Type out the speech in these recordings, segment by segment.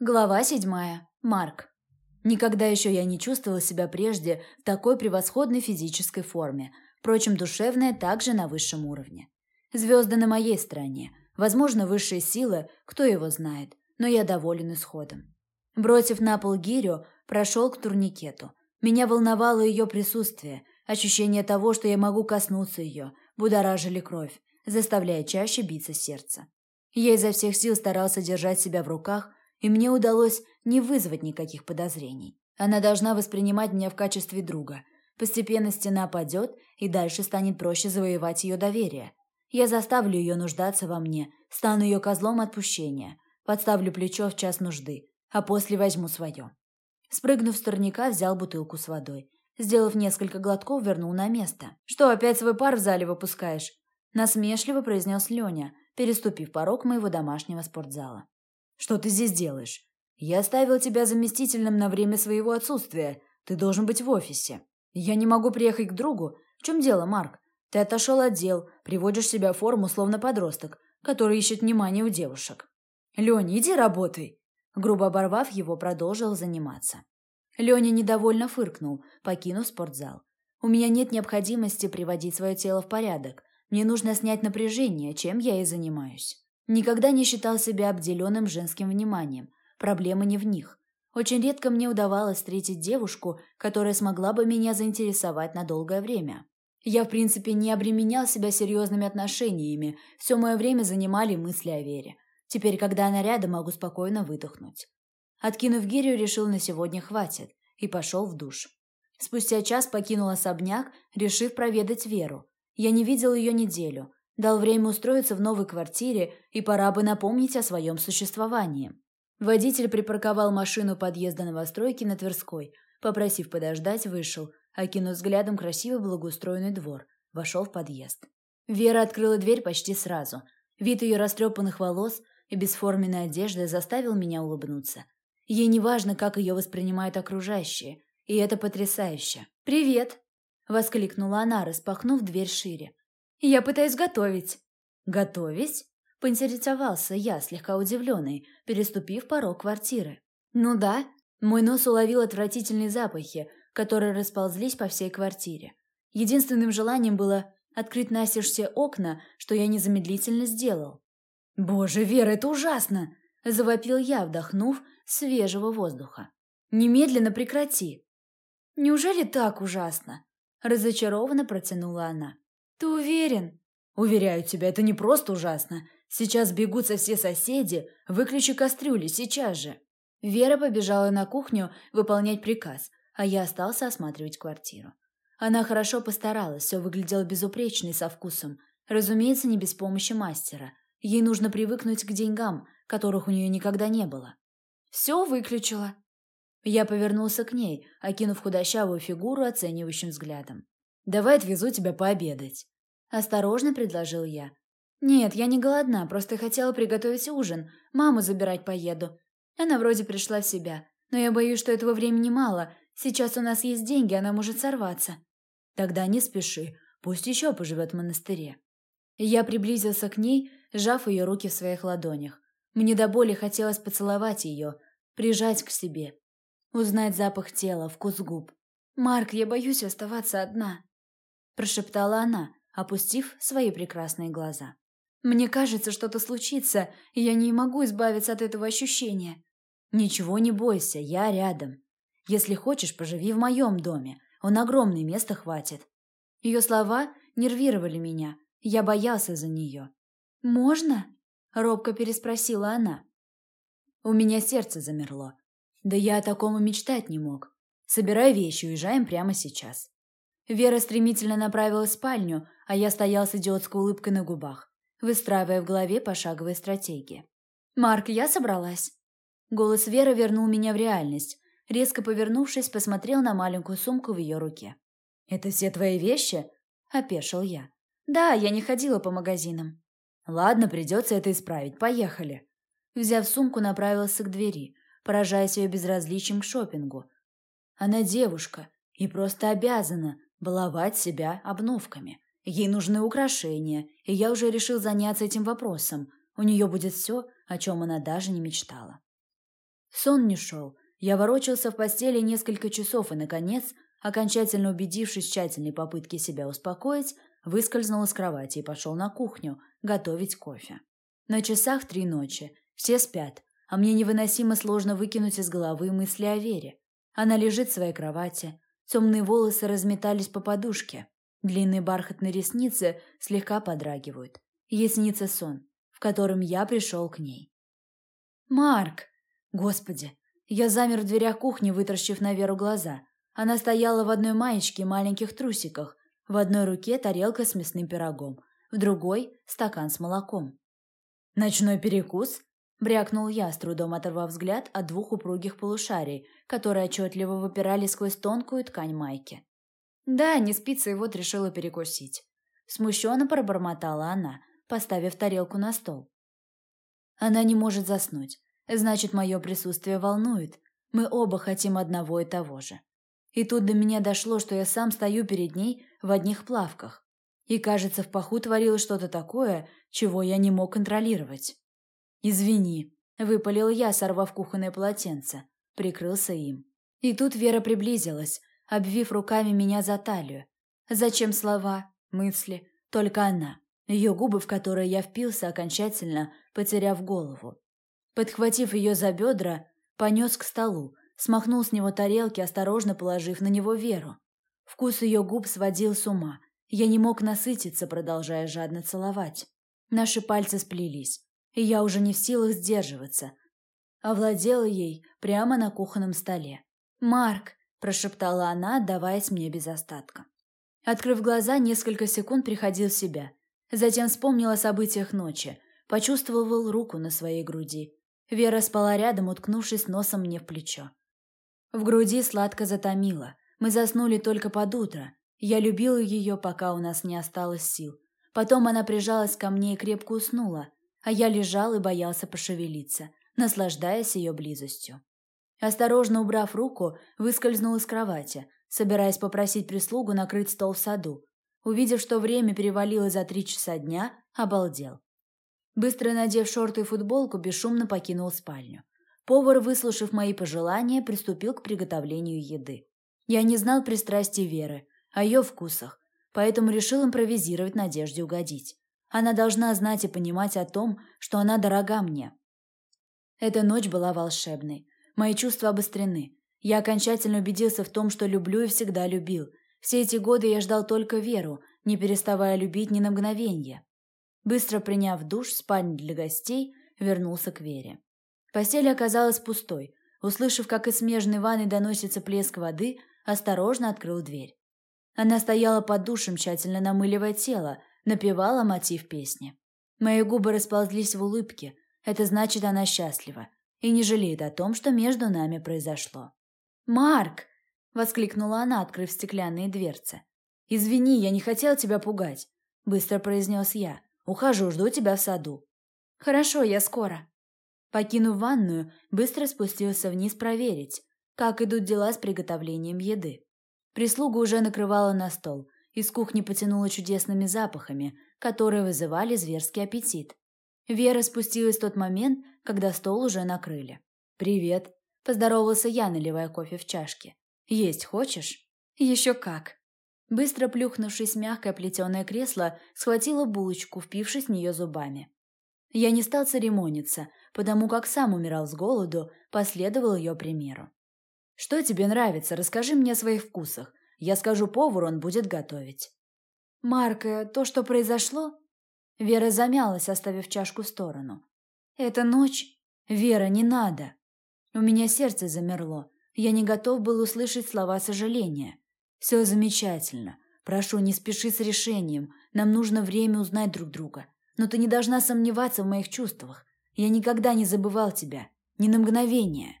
Глава седьмая. Марк. Никогда еще я не чувствовала себя прежде в такой превосходной физической форме. Впрочем, душевная также на высшем уровне. Звезды на моей стороне. Возможно, высшие силы, кто его знает. Но я доволен исходом. Бросив на пол гирю, прошел к турникету. Меня волновало ее присутствие. Ощущение того, что я могу коснуться ее, будоражили кровь, заставляя чаще биться сердце. Я изо всех сил старался держать себя в руках, и мне удалось не вызвать никаких подозрений. Она должна воспринимать меня в качестве друга. Постепенно стена падет, и дальше станет проще завоевать ее доверие. Я заставлю ее нуждаться во мне, стану ее козлом отпущения, подставлю плечо в час нужды, а после возьму свое. Спрыгнув с турника, взял бутылку с водой. Сделав несколько глотков, вернул на место. «Что, опять свой пар в зале выпускаешь?» Насмешливо произнес Леня, переступив порог моего домашнего спортзала. Что ты здесь делаешь? Я оставил тебя заместителем на время своего отсутствия. Ты должен быть в офисе. Я не могу приехать к другу. В чем дело, Марк? Ты отошел от дел, приводишь себя в форму, словно подросток, который ищет внимание у девушек. Леня, иди работай. Грубо оборвав его, продолжил заниматься. Леня недовольно фыркнул, покинув спортзал. У меня нет необходимости приводить свое тело в порядок. Мне нужно снять напряжение, чем я и занимаюсь. Никогда не считал себя обделенным женским вниманием. Проблема не в них. Очень редко мне удавалось встретить девушку, которая смогла бы меня заинтересовать на долгое время. Я, в принципе, не обременял себя серьезными отношениями, все мое время занимали мысли о Вере. Теперь, когда она рядом, могу спокойно выдохнуть. Откинув гирю, решил на сегодня хватит, и пошел в душ. Спустя час покинул особняк, решив проведать Веру. Я не видел ее неделю, Дал время устроиться в новой квартире, и пора бы напомнить о своем существовании. Водитель припарковал машину подъезда новостройки на Тверской, попросив подождать, вышел, окинув взглядом красивый благоустроенный двор, вошел в подъезд. Вера открыла дверь почти сразу. Вид ее растрепанных волос и бесформенной одежды заставил меня улыбнуться. Ей не важно, как ее воспринимают окружающие, и это потрясающе. «Привет!» – воскликнула она, распахнув дверь шире. Я пытаюсь готовить». «Готовить?» – поинтересовался я, слегка удивленный, переступив порог квартиры. «Ну да». Мой нос уловил отвратительные запахи, которые расползлись по всей квартире. Единственным желанием было открыть настежь все окна, что я незамедлительно сделал. «Боже, Вера, это ужасно!» – завопил я, вдохнув свежего воздуха. «Немедленно прекрати!» «Неужели так ужасно?» – разочарованно протянула она. «Ты уверен?» «Уверяю тебя, это не просто ужасно. Сейчас бегутся все соседи. Выключи кастрюли, сейчас же». Вера побежала на кухню выполнять приказ, а я остался осматривать квартиру. Она хорошо постаралась, все выглядело безупречно и со вкусом. Разумеется, не без помощи мастера. Ей нужно привыкнуть к деньгам, которых у нее никогда не было. «Все выключила». Я повернулся к ней, окинув худощавую фигуру оценивающим взглядом. Давай отвезу тебя пообедать. Осторожно предложил я. Нет, я не голодна, просто хотела приготовить ужин. Маму забирать поеду. Она вроде пришла в себя, но я боюсь, что этого времени мало. Сейчас у нас есть деньги, она может сорваться. Тогда не спеши, пусть еще поживет в монастыре. Я приблизился к ней, сжав ее руки в своих ладонях. Мне до боли хотелось поцеловать ее, прижать к себе, узнать запах тела, вкус губ. «Марк, я боюсь оставаться одна», прошептала она, опустив свои прекрасные глаза. Мне кажется, что-то случится, и я не могу избавиться от этого ощущения. Ничего не бойся, я рядом. Если хочешь, поживи в моем доме. Он огромный, места хватит. Ее слова нервировали меня. Я боялся за нее. «Можно?» – робко переспросила она. У меня сердце замерло. Да я о таком и мечтать не мог. Собирай вещи, уезжаем прямо сейчас. Вера стремительно направилась в спальню, а я стоял с идиотской улыбкой на губах, выстраивая в голове пошаговые стратегии. «Марк, я собралась». Голос Веры вернул меня в реальность. Резко повернувшись, посмотрел на маленькую сумку в ее руке. «Это все твои вещи?» – опешил я. «Да, я не ходила по магазинам». «Ладно, придется это исправить. Поехали». Взяв сумку, направился к двери, поражаясь ее безразличием к шопингу. Она девушка и просто обязана баловать себя обновками. Ей нужны украшения, и я уже решил заняться этим вопросом. У нее будет все, о чем она даже не мечтала. Сон не шел. Я ворочался в постели несколько часов и, наконец, окончательно убедившись в тщательной попытке себя успокоить, выскользнул из кровати и пошел на кухню готовить кофе. На часах три ночи, все спят, а мне невыносимо сложно выкинуть из головы мысли о Вере. Она лежит в своей кровати, темные волосы разметались по подушке, длинные бархатные ресницы слегка подрагивают. Ей снится сон, в котором я пришел к ней. «Марк!» Господи! Я замер в дверях кухни, вытаращив на Веру глаза. Она стояла в одной маечке и маленьких трусиках, в одной руке тарелка с мясным пирогом, в другой – стакан с молоком. «Ночной перекус?» – брякнул я, с трудом оторвав взгляд от двух упругих полушарий, которые отчетливо выпирали сквозь тонкую ткань майки. «Да, не спится, и вот решила перекусить». Смущенно пробормотала она, поставив тарелку на стол. Она не может заснуть. Значит, мое присутствие волнует. Мы оба хотим одного и того же. И тут до меня дошло, что я сам стою перед ней в одних плавках. И, кажется, в паху творилось что-то такое, чего я не мог контролировать. «Извини», — выпалил я, сорвав кухонное полотенце. Прикрылся им. И тут Вера приблизилась, обвив руками меня за талию. Зачем слова, мысли? Только она. Ее губы, в которые я впился окончательно, потеряв голову. Подхватив ее за бедра, понес к столу, смахнул с него тарелки, осторожно положив на него Веру. Вкус ее губ сводил с ума. Я не мог насытиться, продолжая жадно целовать. Наши пальцы сплелись, и я уже не в силах сдерживаться. Овладела ей прямо на кухонном столе. «Марк!» – прошептала она, отдаваясь мне без остатка. Открыв глаза, несколько секунд приходил в себя. Затем вспомнил о событиях ночи, почувствовал руку на своей груди. Вера спала рядом, уткнувшись носом мне в плечо. В груди сладко затомило. Мы заснули только под утро. Я любил ее, пока у нас не осталось сил. Потом она прижалась ко мне и крепко уснула, а я лежал и боялся пошевелиться, наслаждаясь ее близостью. Осторожно убрав руку, выскользнул из кровати, собираясь попросить прислугу накрыть стол в саду. Увидев, что время перевалило за три часа дня, обалдел. Быстро надев шорты и футболку, бесшумно покинул спальню. Повар, выслушав мои пожелания, приступил к приготовлению еды. Я не знал пристрастий Веры, о ее вкусах, поэтому решил импровизировать надежде угодить. Она должна знать и понимать о том, что она дорога мне. Эта ночь была волшебной. Мои чувства обострены. Я окончательно убедился в том, что люблю и всегда любил. Все эти годы я ждал только Веру, не переставая любить ни на мгновение. Быстро приняв душ в спальне для гостей, вернулся к Вере. Постель оказалась пустой. Услышав, как из смежной ванны доносится плеск воды, осторожно открыл дверь. Она стояла под душем, тщательно намыливая тело, напевала мотив песни. Мои губы расползлись в улыбке. Это значит, она счастлива и не жалеет о том, что между нами произошло. «Марк!» — воскликнула она, открыв стеклянные дверцы. «Извини, я не хотел тебя пугать», — быстро произнес я. Ухожу, жду тебя в саду». «Хорошо, я скоро». Покинув ванную, быстро спустился вниз проверить, как идут дела с приготовлением еды. Прислуга уже накрывала на стол, из кухни потянуло чудесными запахами, которые вызывали зверский аппетит. Вера спустилась в тот момент, когда стол уже накрыли. «Привет», – поздоровался я, наливая кофе в чашке. «Есть хочешь?» «Еще как». Быстро плюхнувшись в мягкое плетеное кресло, схватила булочку, впившись в нее зубами. Я не стал церемониться, потому как сам умирал с голоду, последовал ее примеру. «Что тебе нравится? Расскажи мне о своих вкусах. Я скажу повару, он будет готовить». «Марк, э, то, что произошло?» Вера замялась, оставив чашку в сторону. «Это ночь?» «Вера, не надо!» У меня сердце замерло. Я не готов был услышать слова сожаления. «Все замечательно. Прошу, не спеши с решением. Нам нужно время узнать друг друга. Но ты не должна сомневаться в моих чувствах. Я никогда не забывал тебя. Ни на мгновение».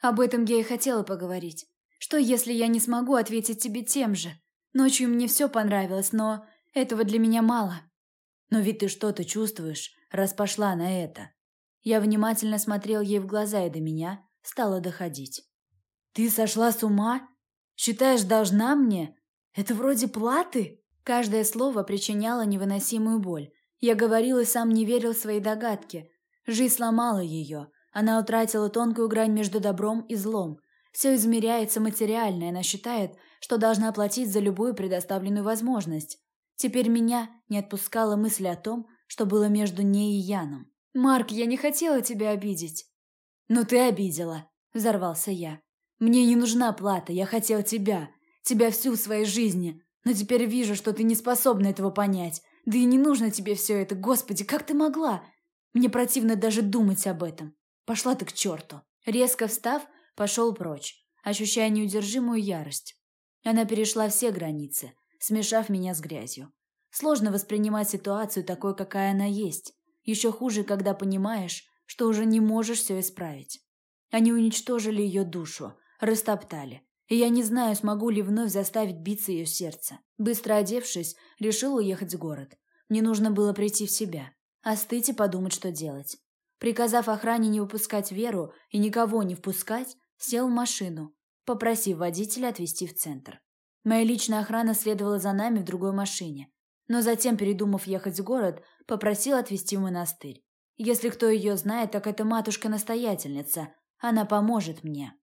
Об этом я и хотела поговорить. Что, если я не смогу ответить тебе тем же? Ночью мне все понравилось, но этого для меня мало. Но ведь ты что-то чувствуешь, раз пошла на это. Я внимательно смотрел ей в глаза, и до меня стало доходить. «Ты сошла с ума? Считаешь, должна мне? Это вроде платы?» Каждое слово причиняло невыносимую боль. Я говорил и сам не верил в свои догадки. Жизнь сломала ее, Она утратила тонкую грань между добром и злом. Все измеряется материально, и она считает, что должна платить за любую предоставленную возможность. Теперь меня не отпускала мысль о том, что было между ней и Яном. «Марк, я не хотела тебя обидеть». «Но ты обидела», – взорвался я. «Мне не нужна плата, я хотел тебя, тебя всю в своей жизни, но теперь вижу, что ты не способна этого понять. Да и не нужно тебе все это, господи, как ты могла? Мне противно даже думать об этом. Пошла ты к черту». Резко встав, пошел прочь, ощущая неудержимую ярость. Она перешла все границы, смешав меня с грязью. Сложно воспринимать ситуацию такой, какая она есть. Еще хуже, когда понимаешь, что уже не можешь все исправить. Они уничтожили ее душу, растоптали. И я не знаю, смогу ли вновь заставить биться ее сердце. Быстро одевшись, решил уехать в город. Мне нужно было прийти в себя, остыть и подумать, что делать. Приказав охране не выпускать Веру и никого не впускать, сел в машину, попросив водителя отвезти в центр. Моя личная охрана следовала за нами в другой машине, но затем, передумав ехать в город, попросил отвезти в монастырь. Если кто ее знает, так это матушка-настоятельница, она поможет мне.